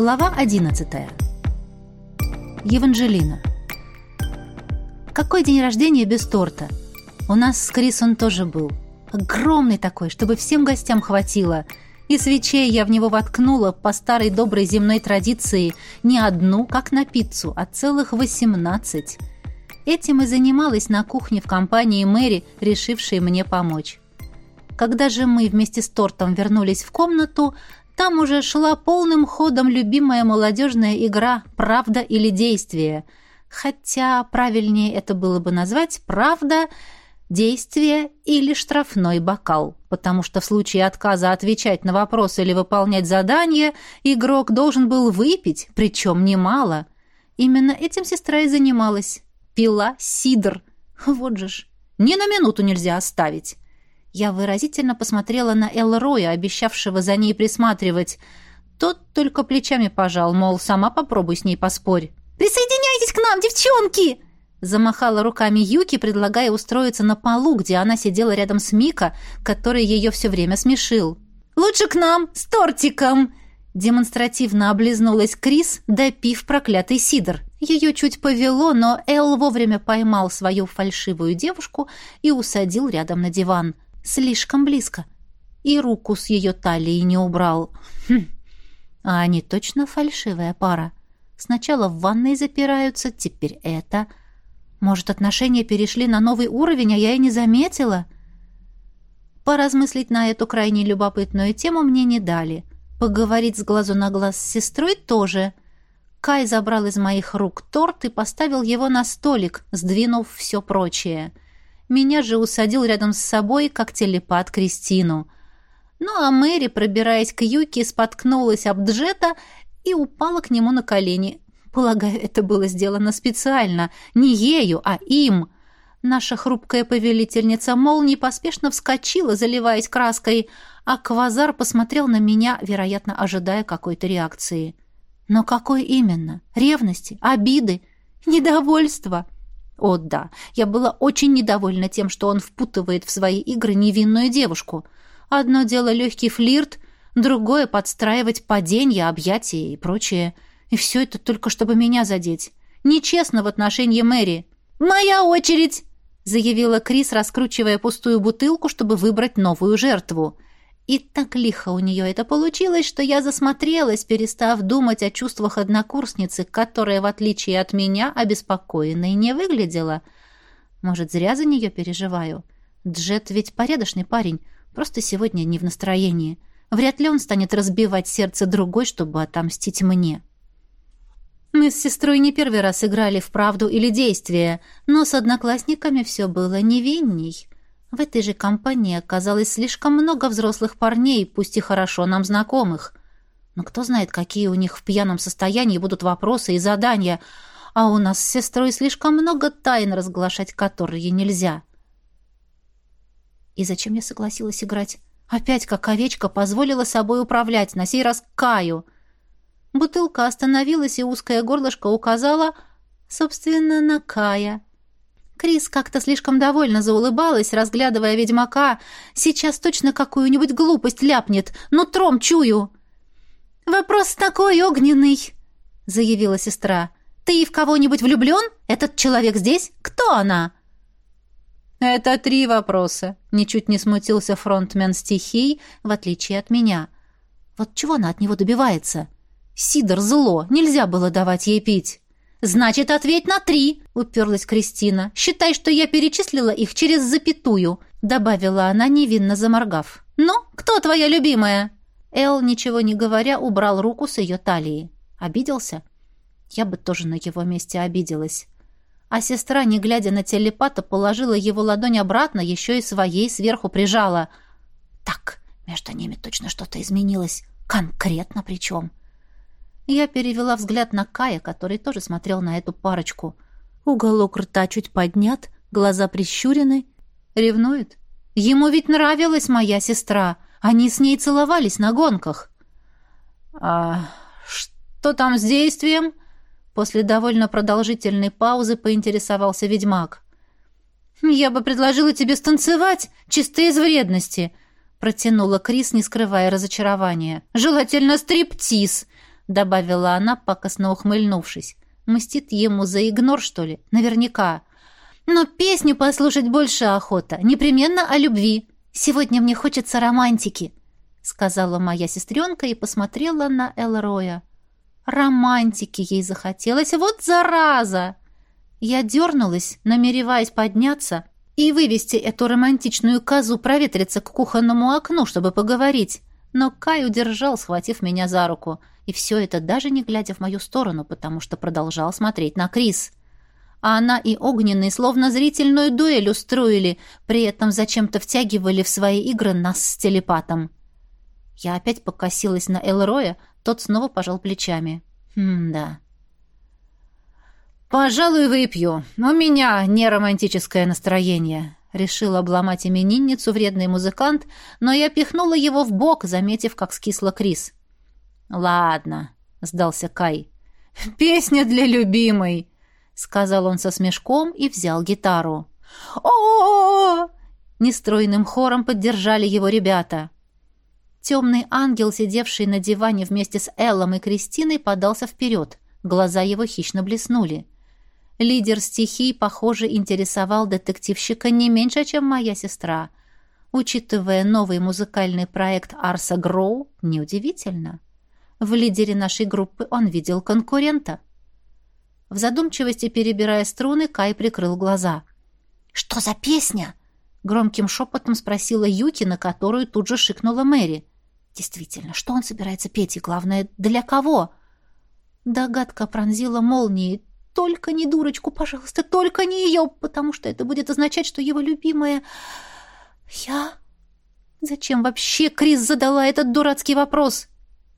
Глава 11. Еванжелина. Какой день рождения без торта? У нас с Крис он тоже был. Огромный такой, чтобы всем гостям хватило. И свечей я в него воткнула по старой доброй земной традиции не одну, как на пиццу, а целых восемнадцать. Этим и занималась на кухне в компании Мэри, решившей мне помочь. Когда же мы вместе с тортом вернулись в комнату, там уже шла полным ходом любимая молодежная игра «Правда или действие». Хотя правильнее это было бы назвать «Правда», «Действие» или «Штрафной бокал», потому что в случае отказа отвечать на вопросы или выполнять задания игрок должен был выпить, причем немало. Именно этим сестра и занималась. Пила сидр. Вот же ж. Ни на минуту нельзя оставить. Я выразительно посмотрела на Элроя, обещавшего за ней присматривать. Тот только плечами пожал, мол, сама попробуй с ней поспорь. «Присоединяйтесь к нам, девчонки!» Замахала руками Юки, предлагая устроиться на полу, где она сидела рядом с Мика, который ее все время смешил. «Лучше к нам, с тортиком!» Демонстративно облизнулась Крис, допив проклятый сидр. Ее чуть повело, но Эл вовремя поймал свою фальшивую девушку и усадил рядом на диван. Слишком близко. И руку с ее талии не убрал. Хм. А они точно фальшивая пара. Сначала в ванной запираются, теперь это. Может, отношения перешли на новый уровень, а я и не заметила? Поразмыслить на эту крайне любопытную тему мне не дали. Поговорить с глазу на глаз с сестрой тоже. Кай забрал из моих рук торт и поставил его на столик, сдвинув все прочее — меня же усадил рядом с собой, как телепат Кристину. Ну а Мэри, пробираясь к Юке, споткнулась об Джета и упала к нему на колени. Полагаю, это было сделано специально. Не ею, а им. Наша хрупкая повелительница молнии поспешно вскочила, заливаясь краской, а Квазар посмотрел на меня, вероятно, ожидая какой-то реакции. Но какой именно? Ревности? Обиды? Недовольства? О да, я была очень недовольна тем, что он впутывает в свои игры невинную девушку. Одно дело легкий флирт, другое — подстраивать падения, объятия и прочее. И все это только чтобы меня задеть. Нечестно в отношении Мэри. «Моя очередь!» — заявила Крис, раскручивая пустую бутылку, чтобы выбрать новую жертву. И так лихо у нее это получилось, что я засмотрелась, перестав думать о чувствах однокурсницы, которая, в отличие от меня, обеспокоенной не выглядела. Может, зря за нее переживаю? Джет ведь порядочный парень, просто сегодня не в настроении. Вряд ли он станет разбивать сердце другой, чтобы отомстить мне. Мы с сестрой не первый раз играли в правду или действие, но с одноклассниками все было невинней. В этой же компании оказалось слишком много взрослых парней, пусть и хорошо нам знакомых. Но кто знает, какие у них в пьяном состоянии будут вопросы и задания, а у нас с сестрой слишком много тайн разглашать, которые нельзя. И зачем я согласилась играть? Опять, как овечка, позволила собой управлять, на сей раз Каю. Бутылка остановилась, и узкое горлышко указала, собственно, на Кая. Крис как-то слишком довольно заулыбалась, разглядывая ведьмака. Сейчас точно какую-нибудь глупость ляпнет. Нутром чую. «Вопрос такой огненный», — заявила сестра. «Ты в кого-нибудь влюблен? Этот человек здесь? Кто она?» «Это три вопроса», — ничуть не смутился фронтмен стихий, в отличие от меня. «Вот чего она от него добивается?» «Сидор зло, нельзя было давать ей пить». «Значит, ответь на три!» — уперлась Кристина. «Считай, что я перечислила их через запятую», — добавила она, невинно заморгав. «Ну, кто твоя любимая?» Эл, ничего не говоря, убрал руку с ее талии. Обиделся? Я бы тоже на его месте обиделась. А сестра, не глядя на телепата, положила его ладонь обратно, еще и своей сверху прижала. Так, между ними точно что-то изменилось. Конкретно причем. Я перевела взгляд на Кая, который тоже смотрел на эту парочку. Уголок рта чуть поднят, глаза прищурены. Ревнует? Ему ведь нравилась моя сестра. Они с ней целовались на гонках. «А что там с действием?» После довольно продолжительной паузы поинтересовался ведьмак. «Я бы предложила тебе станцевать, чисто из вредности», протянула Крис, не скрывая разочарования. «Желательно стриптиз. Добавила она, пакостно ухмыльнувшись. Мстит ему за игнор, что ли? Наверняка. Но песню послушать больше охота. Непременно о любви. Сегодня мне хочется романтики, сказала моя сестренка и посмотрела на Элроя. Романтики ей захотелось. Вот зараза! Я дернулась, намереваясь подняться и вывести эту романтичную козу проветриться к кухонному окну, чтобы поговорить. Но Кай удержал, схватив меня за руку. И все это даже не глядя в мою сторону, потому что продолжал смотреть на Крис. А она и Огненный словно зрительную дуэль устроили, при этом зачем-то втягивали в свои игры нас с телепатом. Я опять покосилась на Элроя, тот снова пожал плечами. Хм, да. «Пожалуй, выпью. У меня не романтическое настроение», — решил обломать именинницу вредный музыкант, но я пихнула его в бок, заметив, как скисла Крис. «Ладно», — сдался Кай. «Песня для любимой», — сказал он со смешком и взял гитару. о Нестройным хором поддержали его ребята. Темный ангел, сидевший на диване вместе с Эллом и Кристиной, подался вперед. Глаза его хищно блеснули. Лидер стихий, похоже, интересовал детективщика не меньше, чем моя сестра. Учитывая новый музыкальный проект Арса Гроу, неудивительно. В лидере нашей группы он видел конкурента. В задумчивости, перебирая струны, Кай прикрыл глаза. «Что за песня?» Громким шепотом спросила Юки, на которую тут же шикнула Мэри. «Действительно, что он собирается петь, и, главное, для кого?» Догадка пронзила молнией. Только не дурочку, пожалуйста, только не ее, потому что это будет означать, что его любимая... Я? Зачем вообще Крис задала этот дурацкий вопрос?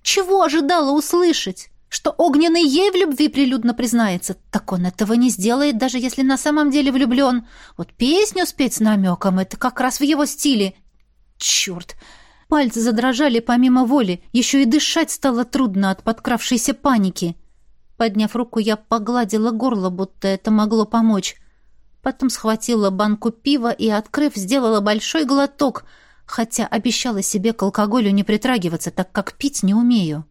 Чего ожидала услышать? Что огненный ей в любви прилюдно признается? Так он этого не сделает, даже если на самом деле влюблен. Вот песню спеть с намеком — это как раз в его стиле. Черт! Пальцы задрожали помимо воли, еще и дышать стало трудно от подкравшейся паники. Подняв руку, я погладила горло, будто это могло помочь. Потом схватила банку пива и, открыв, сделала большой глоток, хотя обещала себе к алкоголю не притрагиваться, так как пить не умею.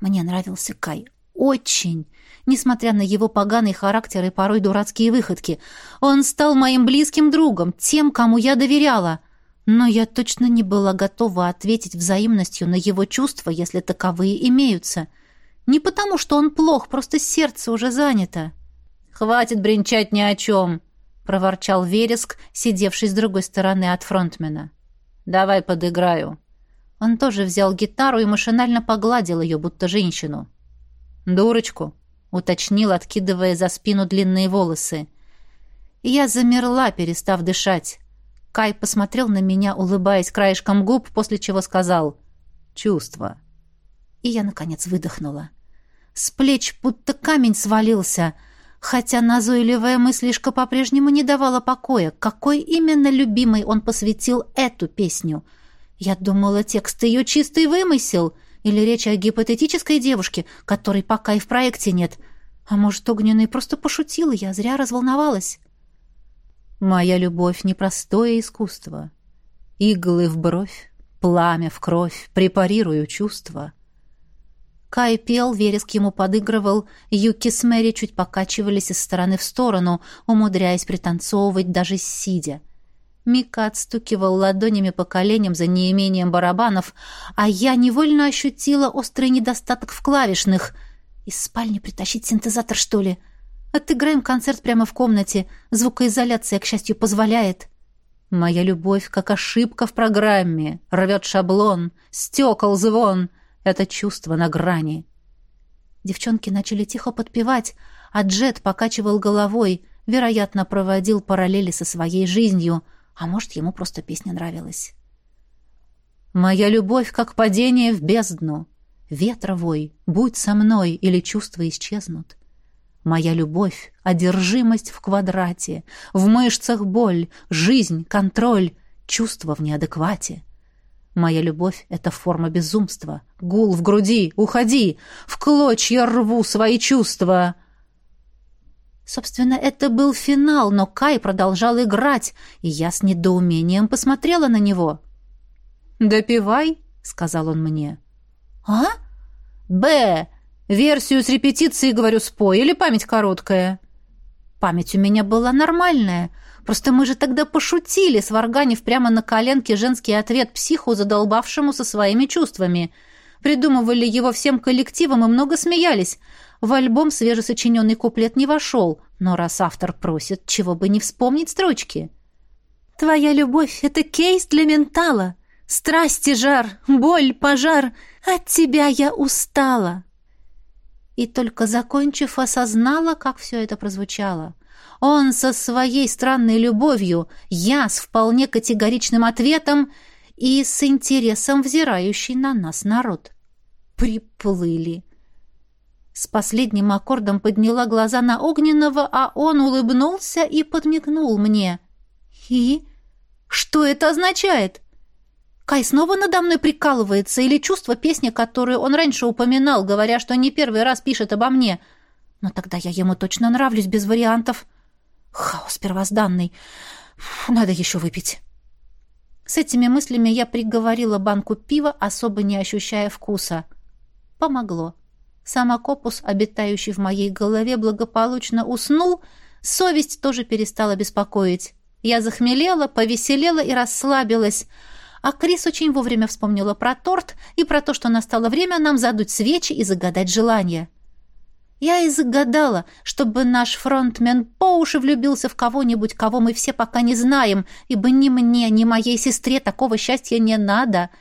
Мне нравился Кай. Очень. Несмотря на его поганый характер и порой дурацкие выходки. Он стал моим близким другом, тем, кому я доверяла. Но я точно не была готова ответить взаимностью на его чувства, если таковые имеются. — не потому, что он плох, просто сердце уже занято. «Хватит бренчать ни о чем!» — проворчал Вереск, сидевший с другой стороны от фронтмена. «Давай подыграю». Он тоже взял гитару и машинально погладил ее, будто женщину. «Дурочку», — уточнил, откидывая за спину длинные волосы. Я замерла, перестав дышать. Кай посмотрел на меня, улыбаясь краешком губ, после чего сказал «Чувство» и я, наконец, выдохнула. С плеч будто камень свалился, хотя назойливая мыслишка по-прежнему не давала покоя. Какой именно любимый он посвятил эту песню? Я думала, текст ее чистый вымысел, или речь о гипотетической девушке, которой пока и в проекте нет. А может, Огненный просто пошутил, я зря разволновалась. Моя любовь — непростое искусство. Иглы в бровь, пламя в кровь, препарирую чувства — Кай пел, Вереск ему подыгрывал, Юки с Мэри чуть покачивались из стороны в сторону, умудряясь пританцовывать даже сидя. Мика отстукивал ладонями по коленям за неимением барабанов, а я невольно ощутила острый недостаток в клавишных. Из спальни притащить синтезатор, что ли? Отыграем концерт прямо в комнате. Звукоизоляция, к счастью, позволяет. Моя любовь, как ошибка в программе, рвет шаблон, стекол звон — это чувство на грани. Девчонки начали тихо подпевать, а Джет покачивал головой, вероятно, проводил параллели со своей жизнью, а может, ему просто песня нравилась. «Моя любовь, как падение в бездну. Ветровой, будь со мной, или чувства исчезнут. Моя любовь — одержимость в квадрате, в мышцах боль, жизнь, контроль, чувства в неадеквате. Моя любовь — это форма безумства. Гул в груди, уходи! В клочья рву свои чувства!» Собственно, это был финал, но Кай продолжал играть, и я с недоумением посмотрела на него. «Допивай», — сказал он мне. «А? Б!» Версию с репетицией, говорю, спой, или память короткая?» Память у меня была нормальная. Просто мы же тогда пошутили, сварганив прямо на коленке женский ответ психу, задолбавшему со своими чувствами. Придумывали его всем коллективом и много смеялись. В альбом свежесочиненный куплет не вошел, но раз автор просит, чего бы не вспомнить строчки. «Твоя любовь — это кейс для ментала. Страсти жар, боль, пожар. От тебя я устала». И только закончив, осознала, как все это прозвучало. Он со своей странной любовью, я с вполне категоричным ответом и с интересом взирающий на нас народ. Приплыли. С последним аккордом подняла глаза на Огненного, а он улыбнулся и подмигнул мне. «И? Что это означает?» Кай снова надо мной прикалывается или чувство песни, которую он раньше упоминал, говоря, что не первый раз пишет обо мне. Но тогда я ему точно нравлюсь без вариантов. Хаос первозданный. Надо еще выпить. С этими мыслями я приговорила банку пива, особо не ощущая вкуса. Помогло. Сам Акопус, обитающий в моей голове, благополучно уснул, совесть тоже перестала беспокоить. Я захмелела, повеселела и расслабилась, а Крис очень вовремя вспомнила про торт и про то, что настало время нам задуть свечи и загадать желание. Я и загадала, чтобы наш фронтмен по уши влюбился в кого-нибудь, кого мы все пока не знаем, ибо ни мне, ни моей сестре такого счастья не надо —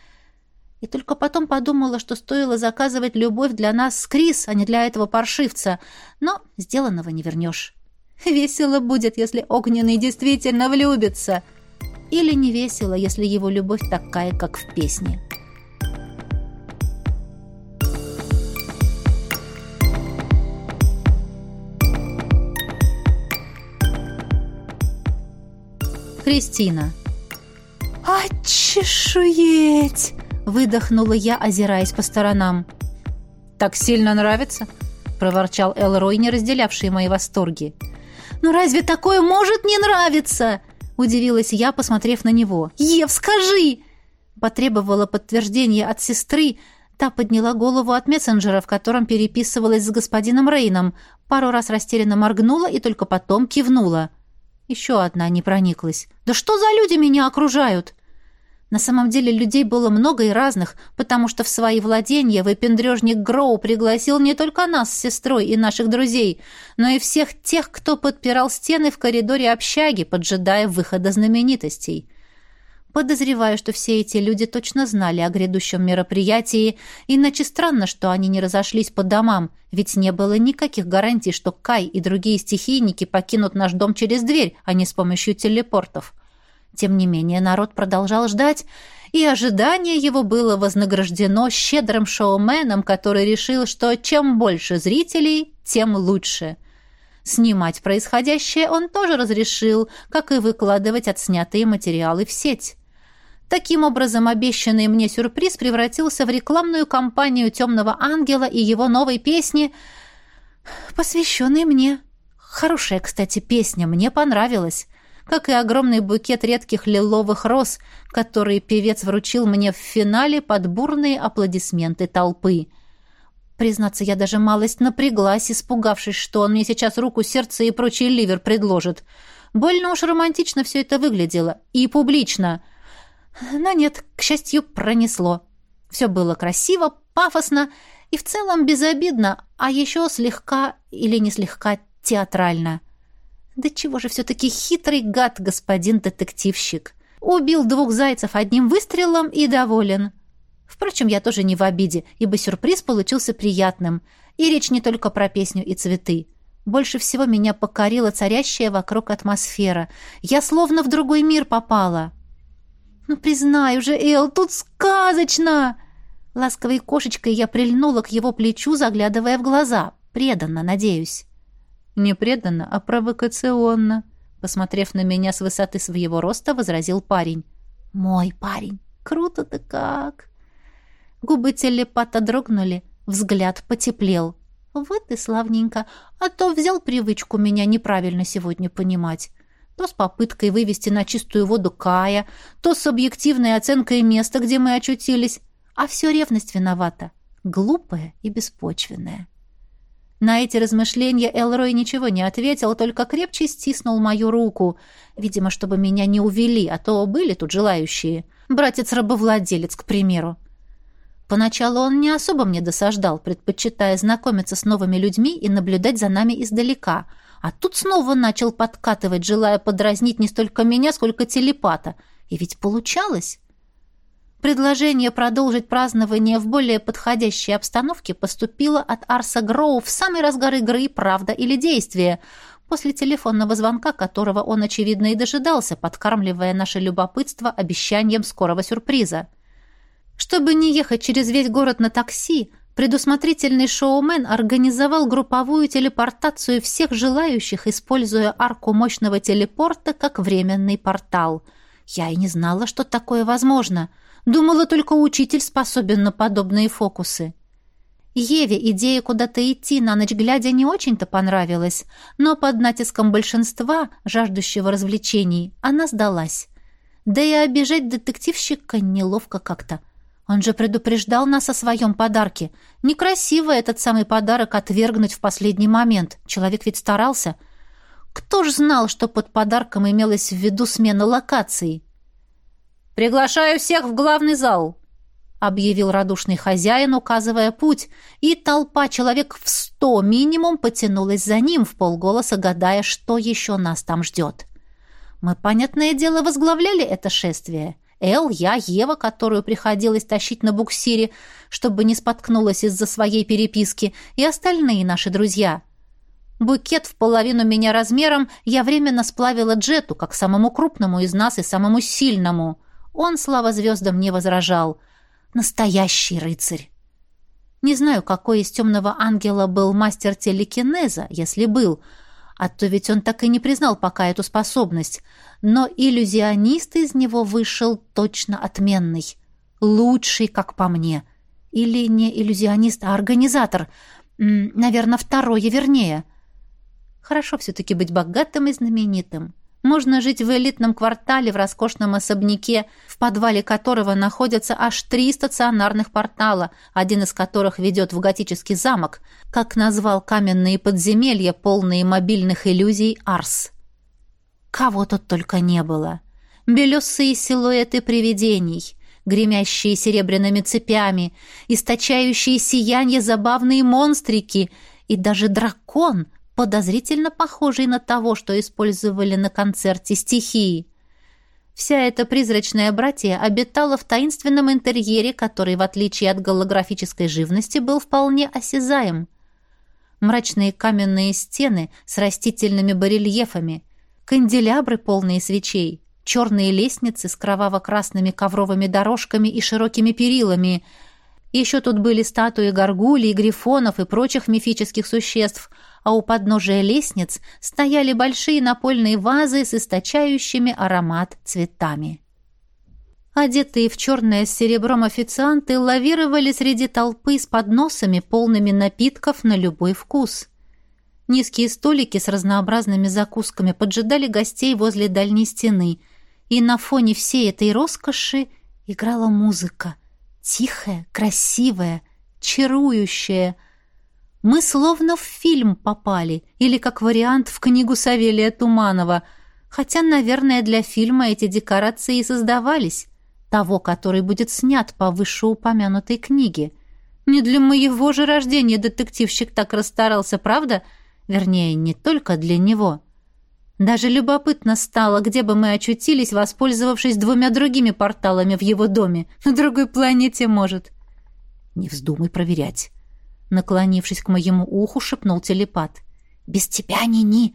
и только потом подумала, что стоило заказывать любовь для нас с Крис, а не для этого паршивца. Но сделанного не вернешь. Весело будет, если огненный действительно влюбится. Или не весело, если его любовь такая, как в песне. Кристина. «Очешуеть!» Выдохнула я, озираясь по сторонам. «Так сильно нравится?» — проворчал Элрой, не разделявший мои восторги. «Ну разве такое может не нравиться?» — удивилась я, посмотрев на него. «Ев, скажи!» Потребовала подтверждения от сестры. Та подняла голову от мессенджера, в котором переписывалась с господином Рейном, пару раз растерянно моргнула и только потом кивнула. Еще одна не прониклась. «Да что за люди меня окружают?» На самом деле людей было много и разных, потому что в свои владения выпендрежник Гроу пригласил не только нас с сестрой и наших друзей, но и всех тех, кто подпирал стены в коридоре общаги, поджидая выхода знаменитостей. Подозреваю, что все эти люди точно знали о грядущем мероприятии, иначе странно, что они не разошлись по домам, ведь не было никаких гарантий, что Кай и другие стихийники покинут наш дом через дверь, а не с помощью телепортов. Тем не менее, народ продолжал ждать, и ожидание его было вознаграждено щедрым шоуменом, который решил, что чем больше зрителей, тем лучше. Снимать происходящее он тоже разрешил, как и выкладывать отснятые материалы в сеть. Таким образом, обещанный мне сюрприз превратился в рекламную кампанию «Темного ангела» и его новой песни, посвященной мне. Хорошая, кстати, песня, мне понравилась как и огромный букет редких лиловых роз, который певец вручил мне в финале под бурные аплодисменты толпы. Признаться, я даже малость напряглась, испугавшись, что он мне сейчас руку, сердце и прочий ливер предложит. Больно уж романтично все это выглядело. И публично. Но нет, к счастью, пронесло. Все было красиво, пафосно и в целом безобидно, а еще слегка или не слегка театрально. Да чего же все-таки хитрый гад господин детективщик. Убил двух зайцев одним выстрелом и доволен. Впрочем, я тоже не в обиде, ибо сюрприз получился приятным. И речь не только про песню и цветы. Больше всего меня покорила царящая вокруг атмосфера. Я словно в другой мир попала. «Ну, признаю же, Эл, тут сказочно!» Ласковой кошечкой я прильнула к его плечу, заглядывая в глаза. Преданно, надеюсь. Не преданно, а провокационно. Посмотрев на меня с высоты своего роста, возразил парень. «Мой парень! Круто-то как!» Губы телепата дрогнули, взгляд потеплел. «Вот и славненько, а то взял привычку меня неправильно сегодня понимать. То с попыткой вывести на чистую воду Кая, то с объективной оценкой места, где мы очутились. А все ревность виновата. Глупая и беспочвенная». На эти размышления Элрой ничего не ответил, только крепче стиснул мою руку, видимо, чтобы меня не увели, а то были тут желающие. Братец-рабовладелец, к примеру. Поначалу он не особо мне досаждал, предпочитая знакомиться с новыми людьми и наблюдать за нами издалека. А тут снова начал подкатывать, желая подразнить не столько меня, сколько телепата. И ведь получалось. Предложение продолжить празднование в более подходящей обстановке поступило от Арса Гроу в самый разгар игры «Правда или действие», после телефонного звонка, которого он, очевидно, и дожидался, подкармливая наше любопытство обещанием скорого сюрприза. Чтобы не ехать через весь город на такси, предусмотрительный шоумен организовал групповую телепортацию всех желающих, используя арку мощного телепорта как временный портал. Я и не знала, что такое возможно. Думала, только учитель способен на подобные фокусы. Еве идея куда-то идти на ночь глядя не очень-то понравилась, но под натиском большинства, жаждущего развлечений, она сдалась. Да и обижать детективщика неловко как-то. Он же предупреждал нас о своем подарке. Некрасиво этот самый подарок отвергнуть в последний момент. Человек ведь старался. Кто ж знал, что под подарком имелась в виду смена локации? «Приглашаю всех в главный зал», — объявил радушный хозяин, указывая путь, и толпа человек в сто минимум потянулась за ним, в полголоса гадая, что еще нас там ждет. Мы, понятное дело, возглавляли это шествие — Эл, я, Ева, которую приходилось тащить на буксире, чтобы не споткнулась из-за своей переписки, и остальные наши друзья. Букет в половину меня размером я временно сплавила Джету, как самому крупному из нас и самому сильному. Он, слава звездам, не возражал. Настоящий рыцарь. Не знаю, какой из темного ангела был мастер телекинеза, если был, а то ведь он так и не признал пока эту способность. Но иллюзионист из него вышел точно отменный. Лучший, как по мне. Или не иллюзионист, а организатор. Наверное, второе вернее. Хорошо все-таки быть богатым и знаменитым. Можно жить в элитном квартале в роскошном особняке, в подвале которого находятся аж три стационарных портала, один из которых ведет в готический замок, как назвал каменные подземелья, полные мобильных иллюзий Арс. Кого тут только не было. Белесые силуэты привидений, гремящие серебряными цепями, источающие сияние забавные монстрики и даже дракон — подозрительно похожий на того, что использовали на концерте стихии. Вся эта призрачная братья обитала в таинственном интерьере, который, в отличие от голографической живности, был вполне осязаем. Мрачные каменные стены с растительными барельефами, канделябры, полные свечей, черные лестницы с кроваво-красными ковровыми дорожками и широкими перилами. Еще тут были статуи горгулей, грифонов и прочих мифических существ – а у подножия лестниц стояли большие напольные вазы с источающими аромат цветами. Одетые в черное с серебром официанты лавировали среди толпы с подносами, полными напитков на любой вкус. Низкие столики с разнообразными закусками поджидали гостей возле дальней стены, и на фоне всей этой роскоши играла музыка. Тихая, красивая, чарующая — мы словно в фильм попали, или, как вариант, в книгу Савелия Туманова, хотя, наверное, для фильма эти декорации и создавались, того, который будет снят по вышеупомянутой книге. Не для моего же рождения детективщик так расстарался, правда? Вернее, не только для него. Даже любопытно стало, где бы мы очутились, воспользовавшись двумя другими порталами в его доме. На другой планете, может. Не вздумай проверять. Наклонившись к моему уху, шепнул телепат. «Без тебя, Ни-Ни!»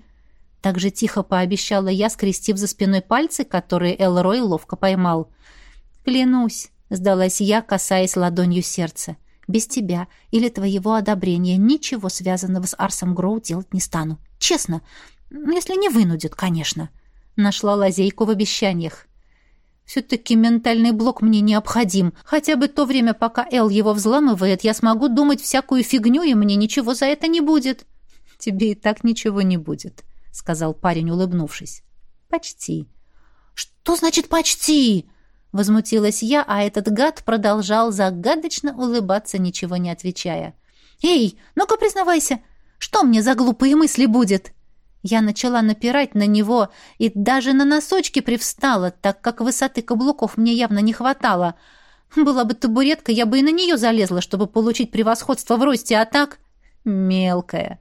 Так же тихо пообещала я, скрестив за спиной пальцы, которые Элрой ловко поймал. «Клянусь», — сдалась я, касаясь ладонью сердца. «Без тебя или твоего одобрения ничего связанного с Арсом Гроу делать не стану. Честно. Если не вынудят, конечно». Нашла лазейку в обещаниях. Все-таки ментальный блок мне необходим. Хотя бы то время, пока Эл его взламывает, я смогу думать всякую фигню, и мне ничего за это не будет». «Тебе и так ничего не будет», — сказал парень, улыбнувшись. «Почти». «Что значит «почти»?» Возмутилась я, а этот гад продолжал загадочно улыбаться, ничего не отвечая. «Эй, ну-ка признавайся, Что мне за глупые мысли будет?» Я начала напирать на него и даже на носочки привстала, так как высоты каблуков мне явно не хватало. Была бы табуретка, я бы и на нее залезла, чтобы получить превосходство в росте, а так... Мелкая.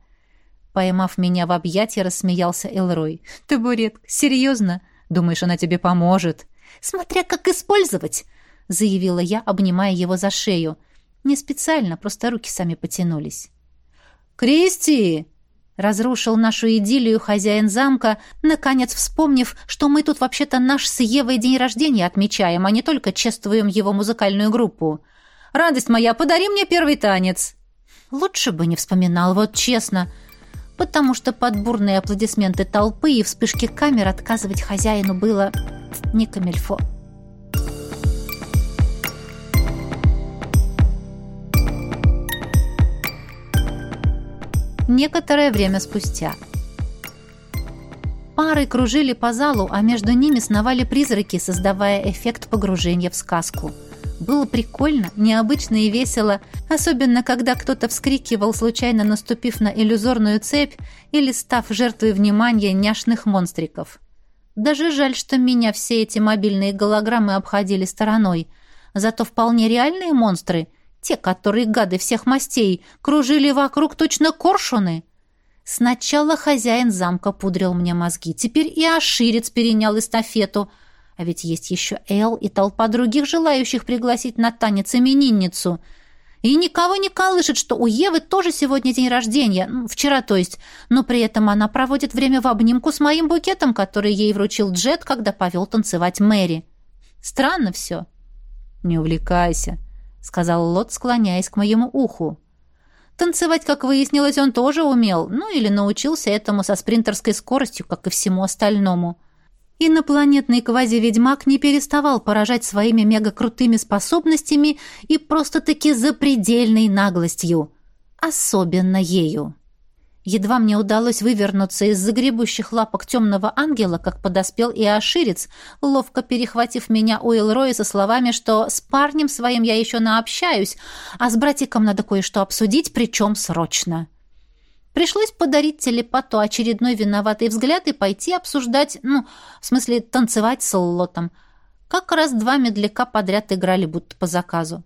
Поймав меня в объятия, рассмеялся Элрой. «Табуретка? Серьезно? Думаешь, она тебе поможет?» «Смотря как использовать!» — заявила я, обнимая его за шею. Не специально, просто руки сами потянулись. «Кристи!» — разрушил нашу идиллию хозяин замка, наконец вспомнив, что мы тут вообще-то наш с Евой день рождения отмечаем, а не только чествуем его музыкальную группу. «Радость моя, подари мне первый танец!» Лучше бы не вспоминал, вот честно, потому что под бурные аплодисменты толпы и вспышки камер отказывать хозяину было не камельфо. Некоторое время спустя. Пары кружили по залу, а между ними сновали призраки, создавая эффект погружения в сказку. Было прикольно, необычно и весело, особенно когда кто-то вскрикивал, случайно наступив на иллюзорную цепь или став жертвой внимания няшных монстриков. Даже жаль, что меня все эти мобильные голограммы обходили стороной. Зато вполне реальные монстры — те, которые гады всех мастей, кружили вокруг точно коршуны. Сначала хозяин замка пудрил мне мозги, теперь и Аширец перенял эстафету. А ведь есть еще Эл и толпа других желающих пригласить на танец именинницу. И никого не колышет, что у Евы тоже сегодня день рождения, ну, вчера то есть, но при этом она проводит время в обнимку с моим букетом, который ей вручил Джет, когда повел танцевать Мэри. Странно все. «Не увлекайся», сказал Лот, склоняясь к моему уху. Танцевать, как выяснилось, он тоже умел, ну или научился этому со спринтерской скоростью, как и всему остальному. Инопланетный квази-ведьмак не переставал поражать своими мегакрутыми способностями и просто-таки запредельной наглостью. Особенно ею. Едва мне удалось вывернуться из загребущих лапок темного ангела, как подоспел и Аширец, ловко перехватив меня у Элроя со словами, что с парнем своим я еще наобщаюсь, а с братиком надо кое-что обсудить, причем срочно. Пришлось подарить телепату очередной виноватый взгляд и пойти обсуждать, ну, в смысле танцевать с Лотом. Как раз два медляка подряд играли будто по заказу.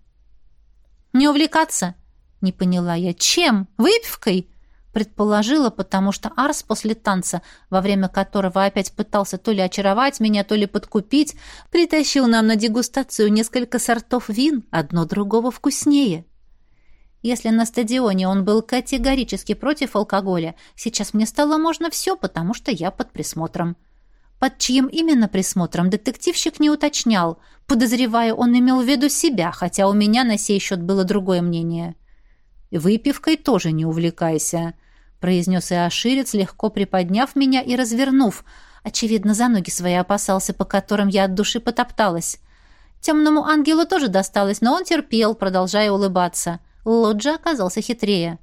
«Не увлекаться?» — не поняла я. «Чем? Выпивкой?» Предположила, потому что Арс после танца, во время которого опять пытался то ли очаровать меня, то ли подкупить, притащил нам на дегустацию несколько сортов вин, одно другого вкуснее. Если на стадионе он был категорически против алкоголя, сейчас мне стало можно все, потому что я под присмотром. Под чьим именно присмотром детективщик не уточнял. Подозреваю, он имел в виду себя, хотя у меня на сей счет было другое мнение. «Выпивкой тоже не увлекайся», — произнес Иоширец, легко приподняв меня и развернув. Очевидно, за ноги свои опасался, по которым я от души потопталась. Темному ангелу тоже досталось, но он терпел, продолжая улыбаться. Лоджа оказался хитрее.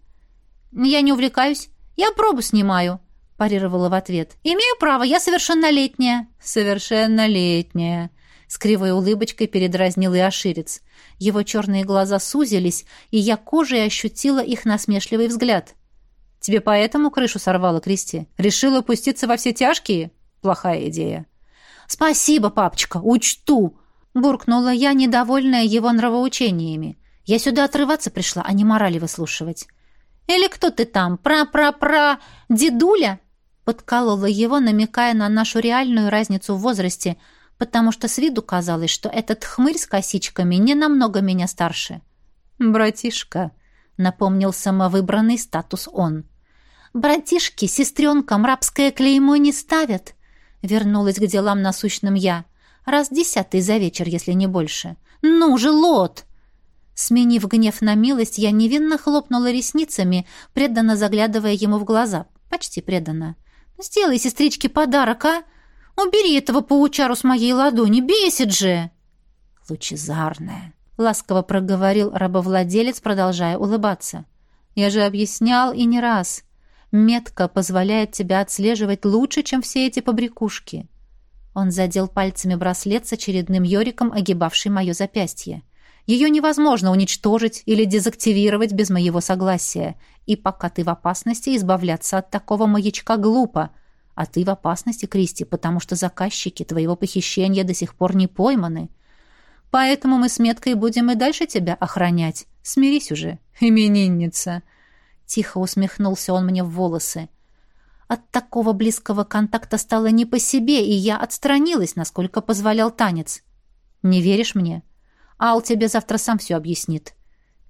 «Я не увлекаюсь. Я пробу снимаю», — парировала в ответ. «Имею право, я совершеннолетняя». «Совершеннолетняя», — с кривой улыбочкой передразнил и Аширец. Его черные глаза сузились, и я кожей ощутила их насмешливый взгляд. «Тебе поэтому крышу сорвала, Кристи? Решила пуститься во все тяжкие? Плохая идея». «Спасибо, папочка, учту!» — буркнула я, недовольная его нравоучениями. «Я сюда отрываться пришла, а не морали выслушивать». «Или кто ты там? Пра-пра-пра... Дедуля?» Подколола его, намекая на нашу реальную разницу в возрасте — потому что с виду казалось, что этот хмырь с косичками не намного меня старше. «Братишка», — напомнил самовыбранный статус он. «Братишки сестренкам рабское клеймо не ставят», — вернулась к делам насущным я. «Раз десятый за вечер, если не больше. Ну же, лот!» Сменив гнев на милость, я невинно хлопнула ресницами, преданно заглядывая ему в глаза. Почти преданно. «Сделай сестричке подарок, а!» Убери этого паучару с моей ладони, бесит же!» «Лучезарная!» — ласково проговорил рабовладелец, продолжая улыбаться. «Я же объяснял и не раз. Метка позволяет тебя отслеживать лучше, чем все эти побрякушки». Он задел пальцами браслет с очередным йориком, огибавший мое запястье. Ее невозможно уничтожить или дезактивировать без моего согласия. И пока ты в опасности, избавляться от такого маячка глупо. А ты в опасности, Кристи, потому что заказчики твоего похищения до сих пор не пойманы. Поэтому мы с меткой будем и дальше тебя охранять. Смирись уже, именинница. Тихо усмехнулся он мне в волосы. От такого близкого контакта стало не по себе, и я отстранилась, насколько позволял танец. Не веришь мне? Ал тебе завтра сам все объяснит.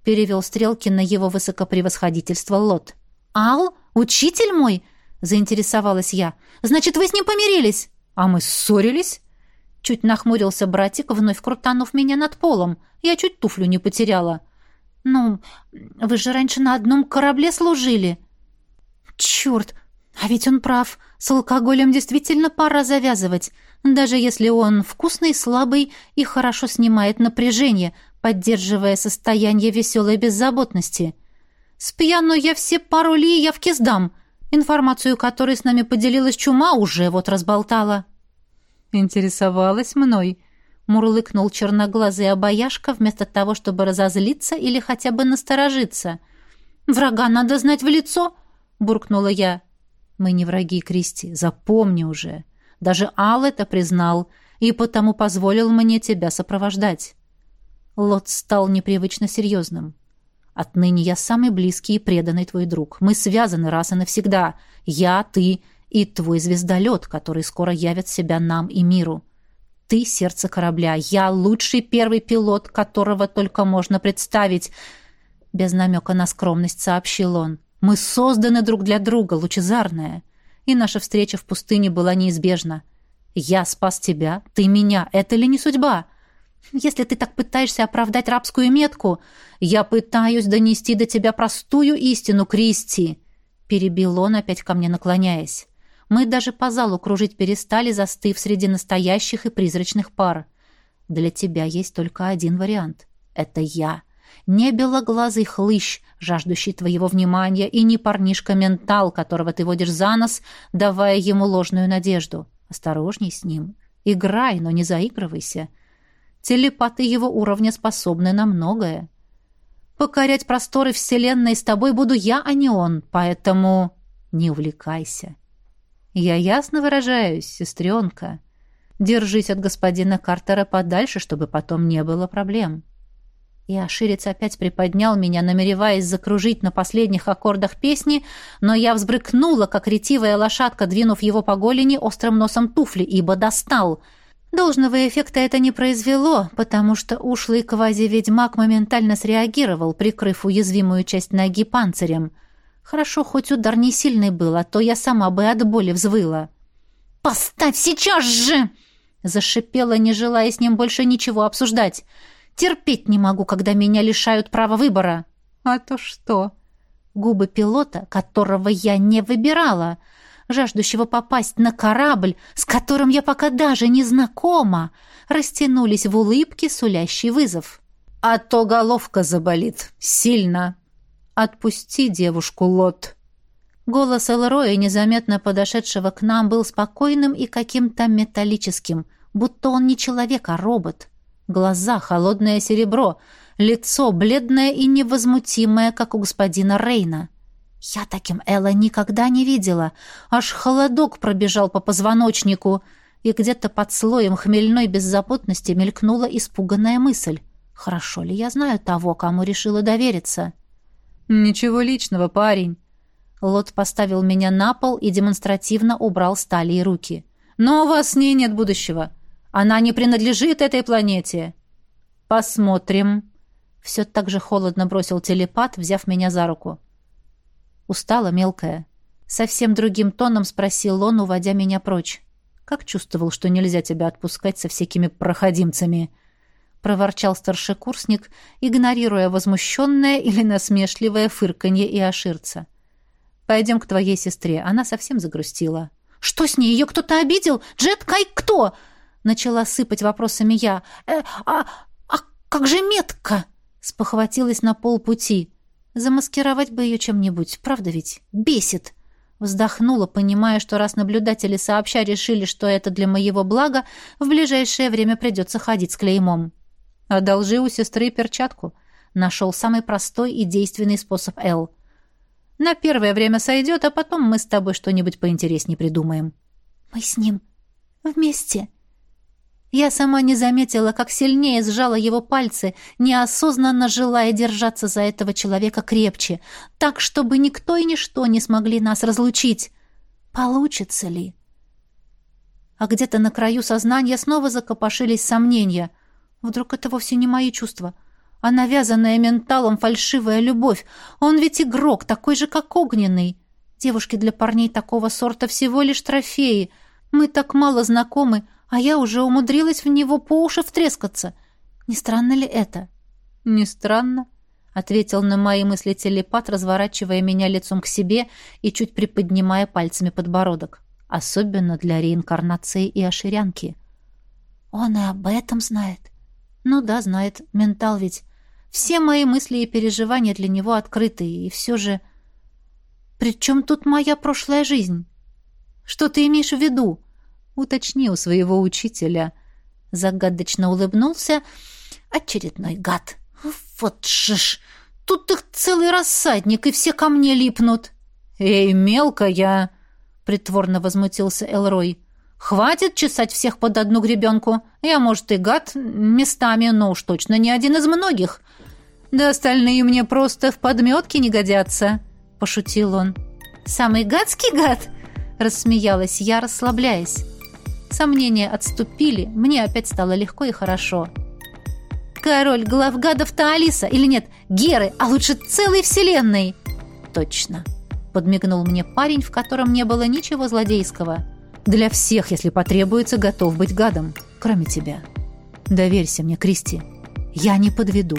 Перевел стрелки на его высокопревосходительство Лот. Ал? Учитель мой? Заинтересовалась я. Значит, вы с ним помирились? А мы ссорились? Чуть нахмурился братик, вновь крутанув меня над полом. Я чуть туфлю не потеряла. «Ну, вы же раньше на одном корабле служили». «Черт, а ведь он прав. С алкоголем действительно пора завязывать, даже если он вкусный, слабый и хорошо снимает напряжение, поддерживая состояние веселой беззаботности. С пьяну я все пароли и явки сдам. Информацию, которой с нами поделилась чума, уже вот разболтала. Интересовалась мной, мурлыкнул черноглазый обаяшка вместо того, чтобы разозлиться или хотя бы насторожиться. «Врага надо знать в лицо!» — буркнула я. Мы не враги, Кристи, запомни уже. Даже Ал это признал и потому позволил мне тебя сопровождать. Лот стал непривычно серьезным. Отныне я самый близкий и преданный твой друг. Мы связаны раз и навсегда. Я, ты и твой звездолет, который скоро явит себя нам и миру. Ты — сердце корабля. Я — лучший первый пилот, которого только можно представить. Без намека на скромность сообщил он. Мы созданы друг для друга, лучезарная. И наша встреча в пустыне была неизбежна. Я спас тебя, ты меня. Это ли не судьба? Если ты так пытаешься оправдать рабскую метку, я пытаюсь донести до тебя простую истину, Кристи. Перебил он, опять ко мне наклоняясь. Мы даже по залу кружить перестали, застыв среди настоящих и призрачных пар. Для тебя есть только один вариант. Это я не белоглазый хлыщ, жаждущий твоего внимания, и не парнишка-ментал, которого ты водишь за нос, давая ему ложную надежду. Осторожней с ним. Играй, но не заигрывайся. Телепаты его уровня способны на многое. Покорять просторы Вселенной с тобой буду я, а не он, поэтому не увлекайся. Я ясно выражаюсь, сестренка. Держись от господина Картера подальше, чтобы потом не было проблем. И Аширец опять приподнял меня, намереваясь закружить на последних аккордах песни, но я взбрыкнула, как ретивая лошадка, двинув его по голени острым носом туфли, ибо достал. Должного эффекта это не произвело, потому что ушлый квази-ведьмак моментально среагировал, прикрыв уязвимую часть ноги панцирем. Хорошо, хоть удар не сильный был, а то я сама бы от боли взвыла. «Поставь сейчас же!» Зашипела, не желая с ним больше ничего обсуждать. Терпеть не могу, когда меня лишают права выбора. А то что? Губы пилота, которого я не выбирала, жаждущего попасть на корабль, с которым я пока даже не знакома, растянулись в улыбке, сулящий вызов. А то головка заболит. Сильно. Отпусти девушку, Лот. Голос Элроя, незаметно подошедшего к нам, был спокойным и каким-то металлическим, будто он не человек, а робот. Глаза — холодное серебро, лицо бледное и невозмутимое, как у господина Рейна. Я таким Элла никогда не видела. Аж холодок пробежал по позвоночнику, и где-то под слоем хмельной беззаботности мелькнула испуганная мысль. Хорошо ли я знаю того, кому решила довериться? «Ничего личного, парень». Лот поставил меня на пол и демонстративно убрал стали и руки. «Но у вас с ней нет будущего. Она не принадлежит этой планете. Посмотрим. Все так же холодно бросил телепат, взяв меня за руку. Устала, мелкая. Совсем другим тоном спросил он, уводя меня прочь. Как чувствовал, что нельзя тебя отпускать со всякими проходимцами? Проворчал старшекурсник, игнорируя возмущенное или насмешливое фырканье и оширца. Пойдем к твоей сестре. Она совсем загрустила. Что с ней? Ее кто-то обидел? Джет Кай кто? Начала сыпать вопросами я. «Э, а, а как же метка?» Спохватилась на полпути. Замаскировать бы ее чем-нибудь, правда ведь? Бесит. Вздохнула, понимая, что раз наблюдатели сообща решили, что это для моего блага, в ближайшее время придется ходить с клеймом. Одолжи у сестры перчатку. Нашел самый простой и действенный способ Эл. На первое время сойдет, а потом мы с тобой что-нибудь поинтереснее придумаем. Мы с ним вместе. Я сама не заметила, как сильнее сжала его пальцы, неосознанно желая держаться за этого человека крепче, так, чтобы никто и ничто не смогли нас разлучить. Получится ли? А где-то на краю сознания снова закопошились сомнения. Вдруг это вовсе не мои чувства, а навязанная менталом фальшивая любовь. Он ведь игрок, такой же, как огненный. Девушки для парней такого сорта всего лишь трофеи. Мы так мало знакомы, а я уже умудрилась в него по уши втрескаться. Не странно ли это? Не странно, ответил на мои мысли телепат, разворачивая меня лицом к себе и чуть приподнимая пальцами подбородок. Особенно для реинкарнации и оширянки. Он и об этом знает. Ну да, знает. Ментал ведь. Все мои мысли и переживания для него открыты, и все же... При чем тут моя прошлая жизнь? Что ты имеешь в виду? Уточни у своего учителя. Загадочно улыбнулся. Очередной гад. Вот же ж! Тут их целый рассадник, и все ко мне липнут. Эй, мелкая! Притворно возмутился Элрой. Хватит чесать всех под одну гребенку. Я, может, и гад местами, но уж точно не один из многих. Да остальные мне просто в подметке не годятся, пошутил он. Самый гадский гад, рассмеялась я, расслабляясь. Сомнения отступили, мне опять стало легко и хорошо. Король главгадов-то Алиса, или нет, Геры, а лучше целой вселенной. Точно, подмигнул мне парень, в котором не было ничего злодейского. Для всех, если потребуется, готов быть гадом, кроме тебя. Доверься мне, Кристи. Я не подведу.